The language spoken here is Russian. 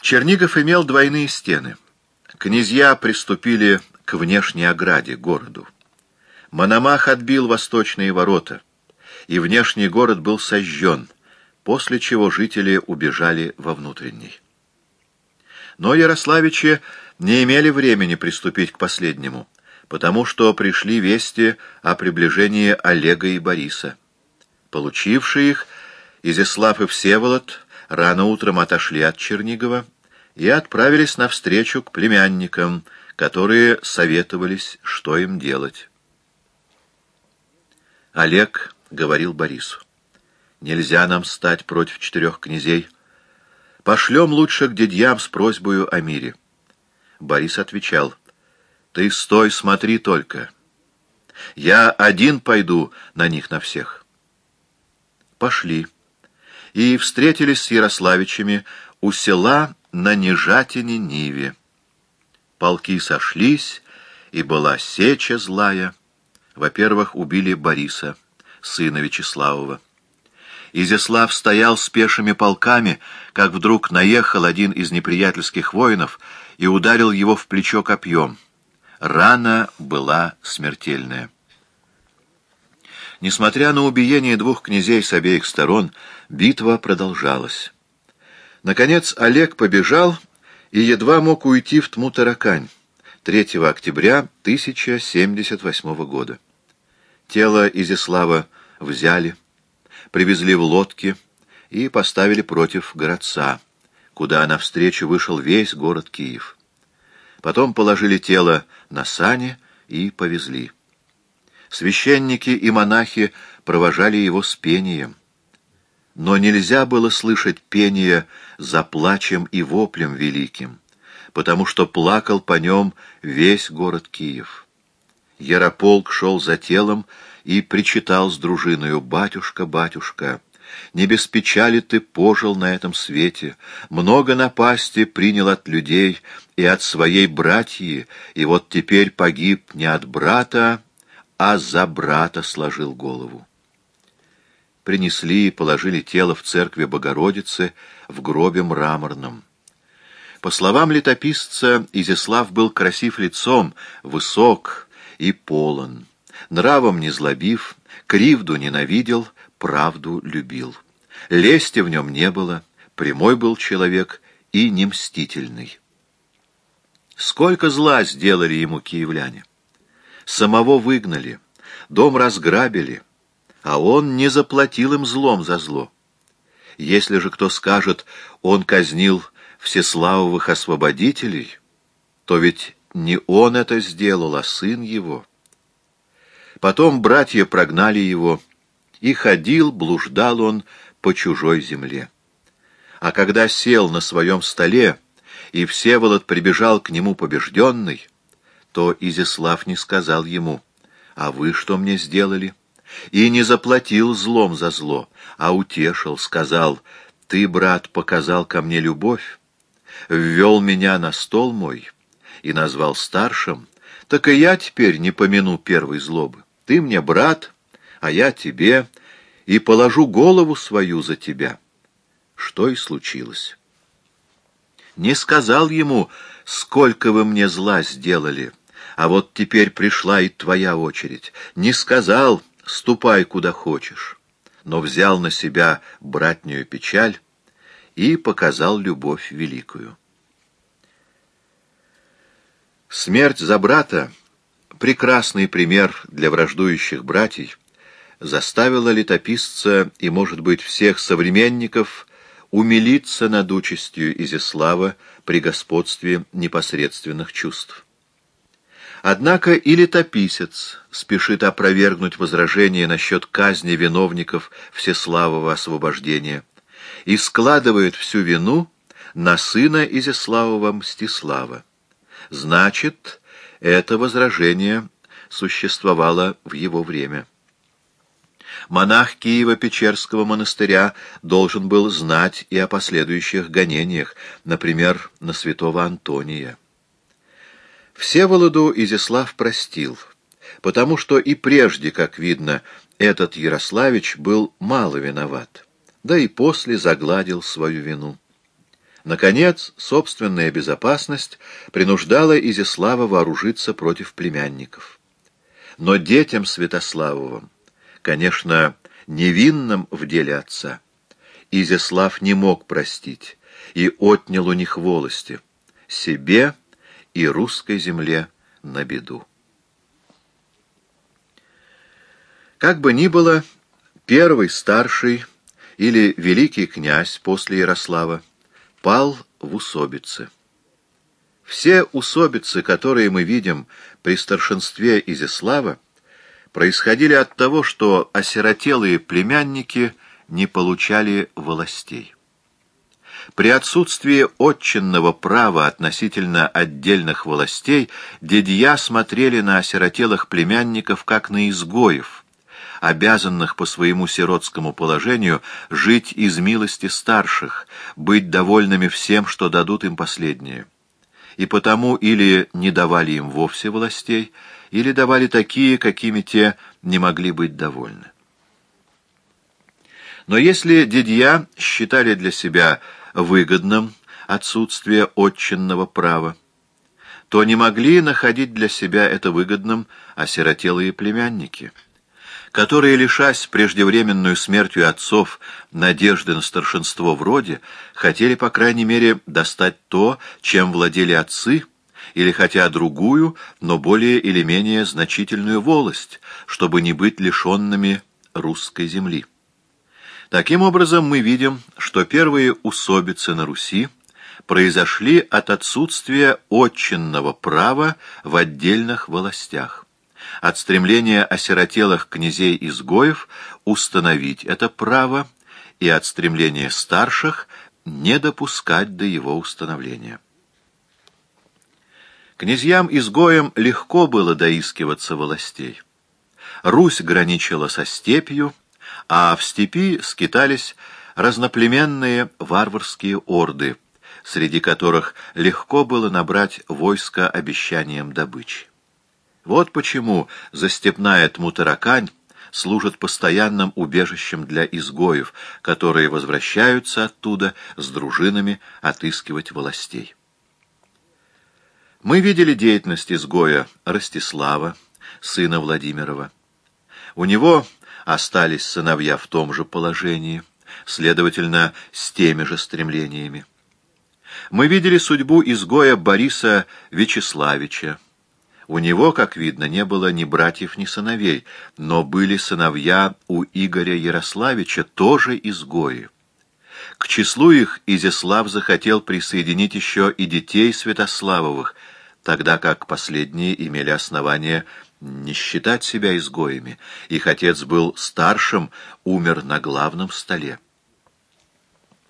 Чернигов имел двойные стены. Князья приступили к внешней ограде, городу. Мономах отбил восточные ворота, и внешний город был сожжен, после чего жители убежали во внутренний. Но Ярославичи не имели времени приступить к последнему, потому что пришли вести о приближении Олега и Бориса. Получившие их, Изяслав и Всеволод рано утром отошли от Чернигова и отправились навстречу к племянникам, которые советовались, что им делать. Олег говорил Борису, «Нельзя нам стать против четырех князей. Пошлем лучше к дядьям с просьбой о мире». Борис отвечал, «Ты стой, смотри только. Я один пойду на них на всех». Пошли и встретились с Ярославичами у села на Нежатине-Ниве. Полки сошлись, и была сеча злая. Во-первых, убили Бориса, сына Вячеславова. Изяслав стоял с пешими полками, как вдруг наехал один из неприятельских воинов и ударил его в плечо копьем. Рана была смертельная. Несмотря на убиение двух князей с обеих сторон, битва продолжалась. Наконец Олег побежал и едва мог уйти в Тмутаракань 3 октября 1078 года. Тело Изяслава взяли, привезли в лодки и поставили против городца, куда навстречу вышел весь город Киев. Потом положили тело на сани и повезли. Священники и монахи провожали его с пением. Но нельзя было слышать пение за плачем и воплем великим, потому что плакал по нем весь город Киев. Ярополк шел за телом и причитал с дружиною «Батюшка, батюшка!» Не без печали ты пожил на этом свете, много напасти принял от людей и от своей братьи, и вот теперь погиб не от брата, а за брата сложил голову. Принесли и положили тело в церкви Богородицы в гробе мраморном. По словам летописца, Изяслав был красив лицом, высок и полон, нравом не злобив, кривду ненавидел, правду любил. Лести в нем не было, прямой был человек и немстительный. Сколько зла сделали ему киевляне! Самого выгнали, дом разграбили, а он не заплатил им злом за зло. Если же кто скажет, он казнил всеславовых освободителей, то ведь не он это сделал, а сын его. Потом братья прогнали его, и ходил, блуждал он по чужой земле. А когда сел на своем столе, и Всеволод прибежал к нему побежденный, то Изяслав не сказал ему, «А вы что мне сделали?» И не заплатил злом за зло, а утешил, сказал, «Ты, брат, показал ко мне любовь, ввел меня на стол мой и назвал старшим, так и я теперь не помяну первой злобы. Ты мне брат, а я тебе, и положу голову свою за тебя». Что и случилось. Не сказал ему, сколько вы мне зла сделали, — а вот теперь пришла и твоя очередь. Не сказал, ступай куда хочешь, но взял на себя братнюю печаль и показал любовь великую. Смерть за брата, прекрасный пример для враждующих братьев, заставила летописца и, может быть, всех современников умилиться над участью Изяслава при господстве непосредственных чувств. Однако и летописец спешит опровергнуть возражение насчет казни виновников всеславого освобождения и складывает всю вину на сына Изяславова Мстислава. Значит, это возражение существовало в его время. Монах Киева-Печерского монастыря должен был знать и о последующих гонениях, например, на святого Антония. Всеволоду Изяслав простил, потому что и прежде, как видно, этот Ярославич был мало виноват, да и после загладил свою вину. Наконец, собственная безопасность принуждала Изяслава вооружиться против племянников. Но детям Святославовым, конечно, невинным в деле отца, Изяслав не мог простить и отнял у них волости, себе и русской земле на беду. Как бы ни было, первый старший или великий князь после Ярослава пал в усобице. Все усобицы, которые мы видим при старшинстве Изяслава, происходили от того, что осиротелые племянники не получали властей. При отсутствии отчинного права относительно отдельных властей дядья смотрели на осиротелых племянников как на изгоев, обязанных по своему сиротскому положению жить из милости старших, быть довольными всем, что дадут им последние. И потому или не давали им вовсе властей, или давали такие, какими те не могли быть довольны. Но если дядья считали для себя выгодным отсутствие отчинного права, то не могли находить для себя это выгодным осиротелые племянники — которые, лишась преждевременную смертью отцов надежды на старшинство в роде, хотели, по крайней мере, достать то, чем владели отцы, или хотя другую, но более или менее значительную волость, чтобы не быть лишенными русской земли. Таким образом, мы видим, что первые усобицы на Руси произошли от отсутствия отчинного права в отдельных властях от стремления осиротелых князей-изгоев установить это право и от стремления старших не допускать до его установления. Князьям-изгоям легко было доискиваться властей. Русь граничила со степью, а в степи скитались разноплеменные варварские орды, среди которых легко было набрать войско обещанием добычи. Вот почему застепная Тмутаракань служит постоянным убежищем для изгоев, которые возвращаются оттуда с дружинами отыскивать властей. Мы видели деятельность изгоя Ростислава, сына Владимирова. У него остались сыновья в том же положении, следовательно, с теми же стремлениями. Мы видели судьбу изгоя Бориса Вячеславича, у него, как видно, не было ни братьев, ни сыновей, но были сыновья у Игоря Ярославича, тоже изгои. К числу их Изяслав захотел присоединить еще и детей Святославовых, тогда как последние имели основание не считать себя изгоями. Их отец был старшим, умер на главном столе.